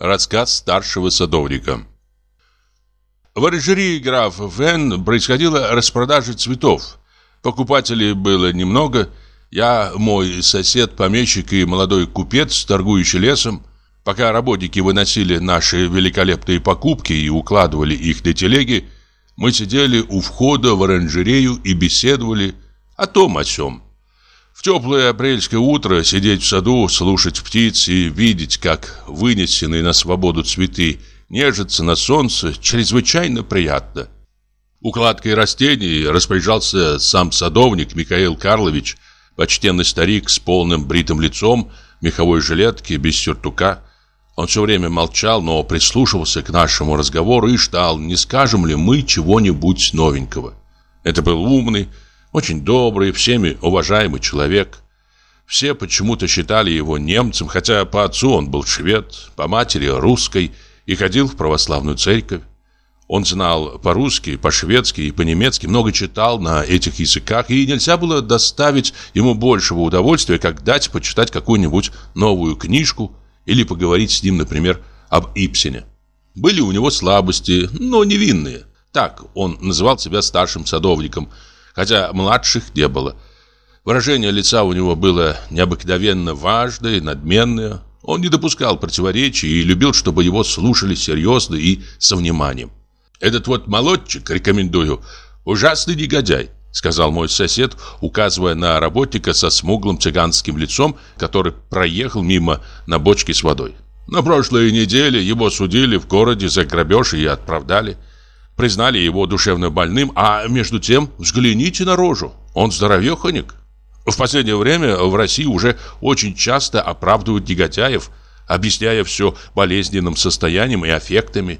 Рассказ старшего садовника. В оранжерии граф Фен происходила распродажа цветов. Покупателей было немного. Я, мой сосед, помещик и молодой купец, торгующий лесом, пока работники выносили наши великолепные покупки и укладывали их на телеги, мы сидели у входа в оранжерею и беседовали о том о сём. В теплое апрельское утро сидеть в саду, слушать птиц и видеть, как вынесенные на свободу цветы нежатся на солнце, чрезвычайно приятно. Укладкой растений распоряжался сам садовник Михаил Карлович, почтенный старик с полным бритым лицом, меховой жилетке, без сюртука. Он все время молчал, но прислушивался к нашему разговору и ждал, не скажем ли мы чего-нибудь новенького. Это был умный, очень добрый, всеми уважаемый человек. Все почему-то считали его немцем, хотя по отцу он был швед, по матери русской и ходил в православную церковь. Он знал по-русски, по-шведски и по-немецки, много читал на этих языках, и нельзя было доставить ему большего удовольствия, как дать почитать какую-нибудь новую книжку или поговорить с ним, например, об Ипсене. Были у него слабости, но невинные. Так он называл себя старшим садовником – хотя младших не было. Выражение лица у него было необыкновенно важное, надменное. Он не допускал противоречий и любил, чтобы его слушали серьезно и со вниманием. «Этот вот молодчик, рекомендую, ужасный негодяй», сказал мой сосед, указывая на работника со смуглым цыганским лицом, который проехал мимо на бочке с водой. На прошлой неделе его судили в городе за грабеж и отправдали признали его душевно больным, а между тем взгляните на рожу, он здоровеханик. В последнее время в России уже очень часто оправдывают негодяев, объясняя все болезненным состоянием и аффектами.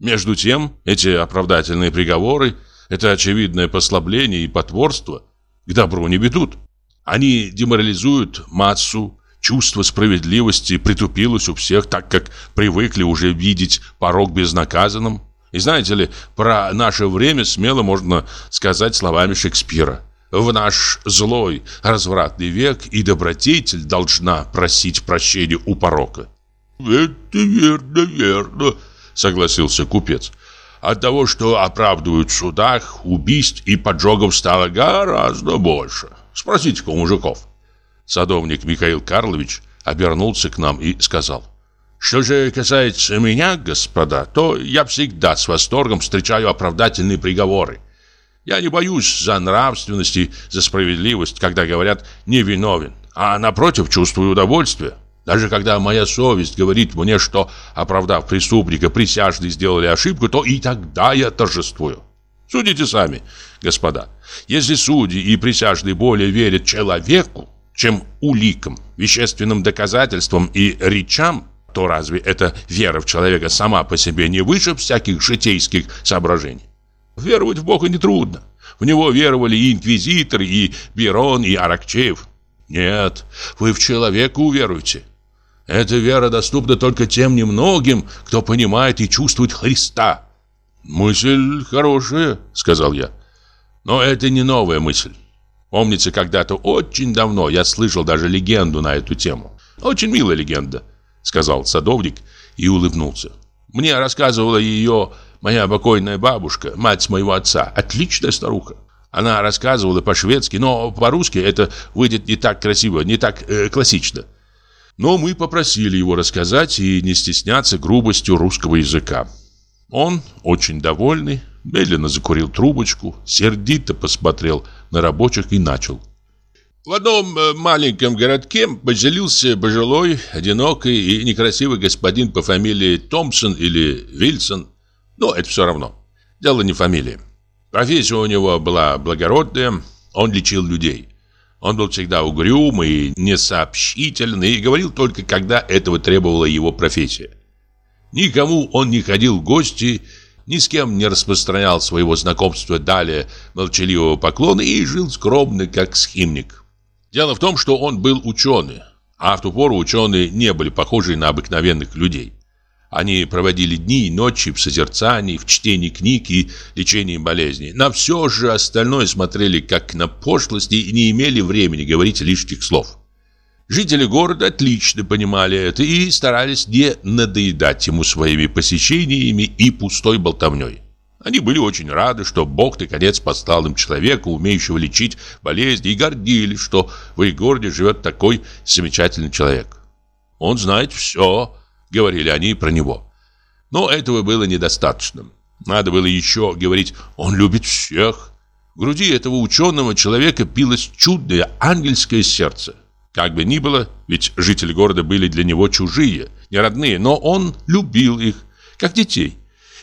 Между тем, эти оправдательные приговоры, это очевидное послабление и потворство к добру не ведут. Они деморализуют массу, чувство справедливости притупилось у всех, так как привыкли уже видеть порог безнаказанным. И знаете ли, про наше время смело можно сказать словами Шекспира. В наш злой, развратный век и добродетель должна просить прощения у порока. «Это верно, верно», — согласился купец. «От того, что оправдывают в судах, убийств и поджогов стало гораздо больше. Спросите-ка у мужиков». Садовник Михаил Карлович обернулся к нам и сказал. Что же касается меня, господа, то я всегда с восторгом встречаю оправдательные приговоры. Я не боюсь за нравственность и за справедливость, когда говорят «невиновен», а напротив чувствую удовольствие. Даже когда моя совесть говорит мне, что, оправдав преступника, присяжные сделали ошибку, то и тогда я торжествую. Судите сами, господа. Если судьи и присяжные более верят человеку, чем уликам, вещественным доказательствам и речам, то разве эта вера в человека сама по себе не выше всяких житейских соображений? Веровать в Бога нетрудно. В него веровали и инквизиторы, и Берон, и Аракчеев. Нет, вы в человека уверуете. Эта вера доступна только тем немногим, кто понимает и чувствует Христа. «Мысль хорошая», — сказал я. «Но это не новая мысль. Помнится, когда-то очень давно я слышал даже легенду на эту тему. Очень милая легенда сказал садовник и улыбнулся. Мне рассказывала ее моя покойная бабушка, мать моего отца, отличная старуха. Она рассказывала по-шведски, но по-русски это выйдет не так красиво, не так э, классично. Но мы попросили его рассказать и не стесняться грубостью русского языка. Он, очень довольный, медленно закурил трубочку, сердито посмотрел на рабочих и начал. В одном э, маленьком городке поселился пожилой, одинокий и некрасивый господин по фамилии Томпсон или Вильсон. Но это все равно. Дело не фамилии. Профессия у него была благородная, он лечил людей. Он был всегда угрюмый и несообщительный и говорил только, когда этого требовала его профессия. Никому он не ходил в гости, ни с кем не распространял своего знакомства далее молчаливого поклона и жил скромно, как схимник. Дело в том, что он был ученый, а в ту пору ученые не были похожи на обыкновенных людей. Они проводили дни и ночи в созерцании, в чтении книг и лечении болезней. На все же остальное смотрели как на пошлости и не имели времени говорить лишних слов. Жители города отлично понимали это и старались не надоедать ему своими посещениями и пустой болтовней. Они были очень рады, что Бог наконец послал им человека, умеющего лечить болезни, и гордились, что в их городе живет такой замечательный человек. «Он знает все», — говорили они про него. Но этого было недостаточно. Надо было еще говорить «он любит всех». В груди этого ученого человека билось чудное ангельское сердце. Как бы ни было, ведь жители города были для него чужие, не родные, но он любил их, как детей,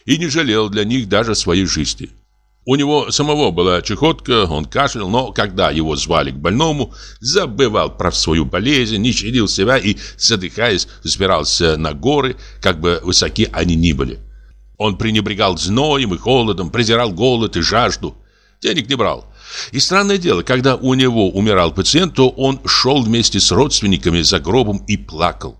и не жалел для них даже своей жизни. У него самого была чехотка, он кашлял, но когда его звали к больному, забывал про свою болезнь, не щадил себя и, задыхаясь, взбирался на горы, как бы высоки они ни были. Он пренебрегал зноем и холодом, презирал голод и жажду. Денег не брал, и странное дело, когда у него умирал пациент, то он шел вместе с родственниками за гробом и плакал.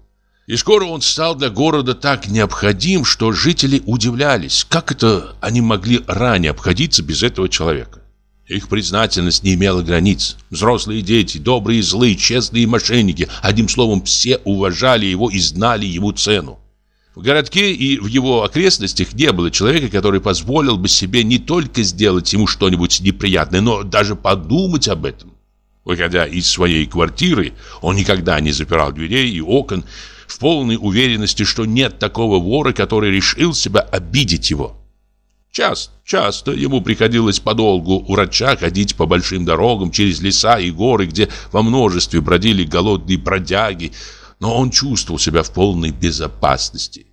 И скоро он стал для города так необходим, что жители удивлялись, как это они могли ранее обходиться без этого человека. Их признательность не имела границ. Взрослые дети, добрые и злые, честные мошенники, одним словом, все уважали его и знали ему цену. В городке и в его окрестностях не было человека, который позволил бы себе не только сделать ему что-нибудь неприятное, но даже подумать об этом. Выходя из своей квартиры, он никогда не запирал дверей и окон в полной уверенности, что нет такого вора, который решил себя обидеть его. Часто, часто ему приходилось подолгу врача ходить по большим дорогам через леса и горы, где во множестве бродили голодные бродяги, но он чувствовал себя в полной безопасности.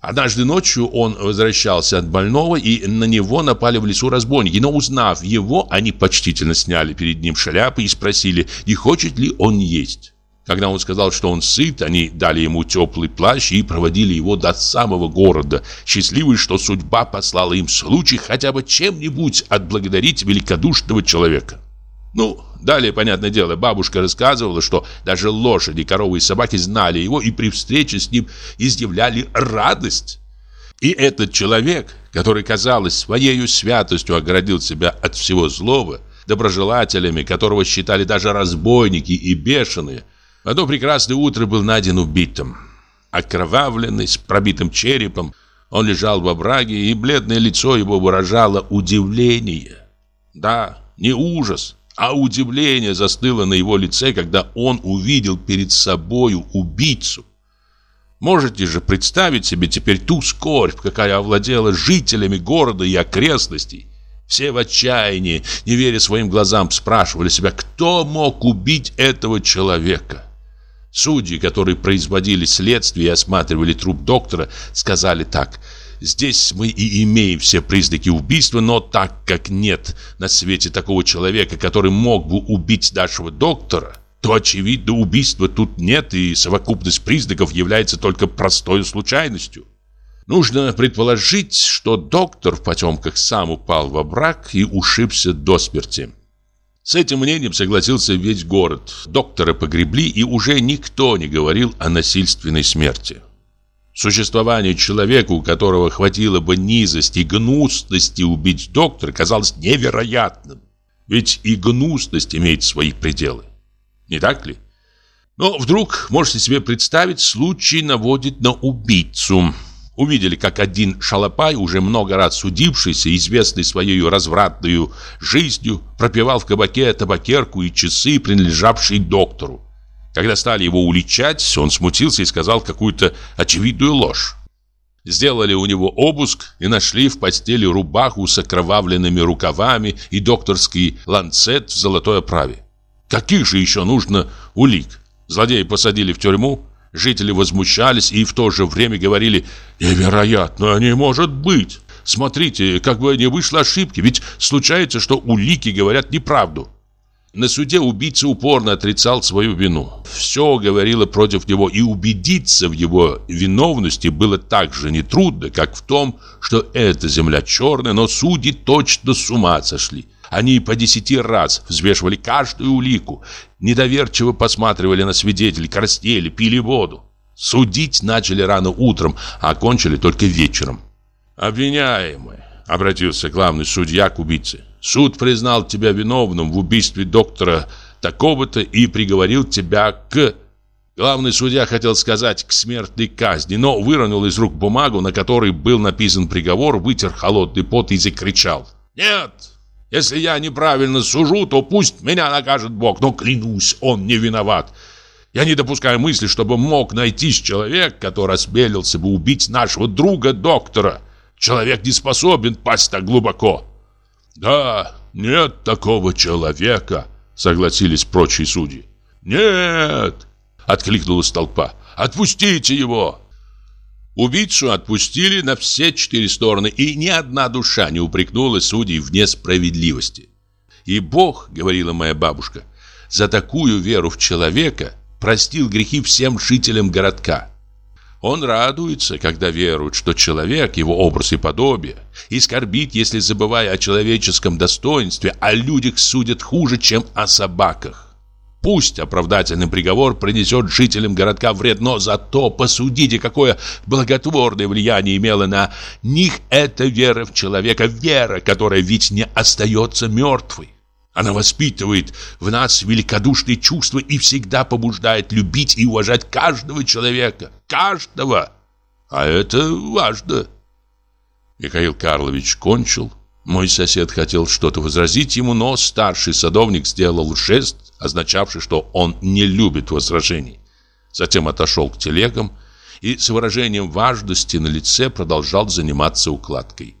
Однажды ночью он возвращался от больного, и на него напали в лесу разбойники. Но узнав его, они почтительно сняли перед ним шляпы и спросили, не хочет ли он есть. Когда он сказал, что он сыт, они дали ему теплый плащ и проводили его до самого города, счастливый, что судьба послала им случай хотя бы чем-нибудь отблагодарить великодушного человека. Ну, далее, понятное дело, бабушка рассказывала, что даже лошади, коровы и собаки знали его и при встрече с ним изъявляли радость. И этот человек, который, казалось, своей святостью оградил себя от всего злого, доброжелателями, которого считали даже разбойники и бешеные, в одно прекрасное утро был найден убитым. Окровавленный, с пробитым черепом, он лежал в овраге, и бледное лицо его выражало удивление. Да, не ужас, а удивление застыло на его лице, когда он увидел перед собою убийцу. Можете же представить себе теперь ту скорбь, какая овладела жителями города и окрестностей. Все в отчаянии, не веря своим глазам, спрашивали себя, кто мог убить этого человека. Судьи, которые производили следствие и осматривали труп доктора, сказали так – Здесь мы и имеем все признаки убийства, но так как нет на свете такого человека, который мог бы убить нашего доктора, то, очевидно, убийства тут нет, и совокупность признаков является только простой случайностью. Нужно предположить, что доктор в потемках сам упал во брак и ушибся до смерти. С этим мнением согласился весь город. Доктора погребли, и уже никто не говорил о насильственной смерти. Существование человека, у которого хватило бы низости и гнусности убить доктора, казалось невероятным. Ведь и гнусность имеет свои пределы. Не так ли? Но вдруг, можете себе представить, случай наводит на убийцу. Увидели, как один шалопай, уже много раз судившийся, известный своей развратной жизнью, пропивал в кабаке табакерку и часы, принадлежавшие доктору. Когда стали его уличать, он смутился и сказал какую-то очевидную ложь. Сделали у него обыск и нашли в постели рубаху с окровавленными рукавами и докторский ланцет в золотой оправе. Каких же еще нужно улик? Злодея посадили в тюрьму, жители возмущались и в то же время говорили «Невероятно, не может быть! Смотрите, как бы не вышло ошибки, ведь случается, что улики говорят неправду». На суде убийца упорно отрицал свою вину. Все говорило против него, и убедиться в его виновности было так же нетрудно, как в том, что эта земля черная, но судьи точно с ума сошли. Они по десяти раз взвешивали каждую улику, недоверчиво посматривали на свидетелей, краснели, пили воду. Судить начали рано утром, а окончили только вечером. «Обвиняемый», — обратился главный судья к убийце, Суд признал тебя виновным в убийстве доктора такого-то и приговорил тебя к Главный судья хотел сказать «к смертной казни», но выронил из рук бумагу, на которой был написан приговор, вытер холодный пот и закричал. «Нет! Если я неправильно сужу, то пусть меня накажет Бог, но клянусь, он не виноват. Я не допускаю мысли, чтобы мог найтись человек, который осмелился бы убить нашего друга-доктора. Человек не способен пасть так глубоко». «Да, нет такого человека», — согласились прочие судьи. «Нет!» Откликнулась толпа. «Отпустите его!» Убийцу отпустили на все четыре стороны, и ни одна душа не упрекнула судей в несправедливости. И Бог, говорила моя бабушка, за такую веру в человека простил грехи всем жителям городка. Он радуется, когда верует, что человек, его образ и подобие, и скорбит, если, забывая о человеческом достоинстве, о людях судят хуже, чем о собаках. Пусть оправдательный приговор принесет жителям городка вред, но зато посудите, какое благотворное влияние имела на них эта вера в человека, вера, которая ведь не остается мертвой. Она воспитывает в нас великодушные чувства и всегда побуждает любить и уважать каждого человека. Каждого! А это важно. Михаил Карлович кончил. Мой сосед хотел что-то возразить ему, но старший садовник сделал жест, означавший, что он не любит возражений. Затем отошел к телегам и с выражением важности на лице продолжал заниматься укладкой.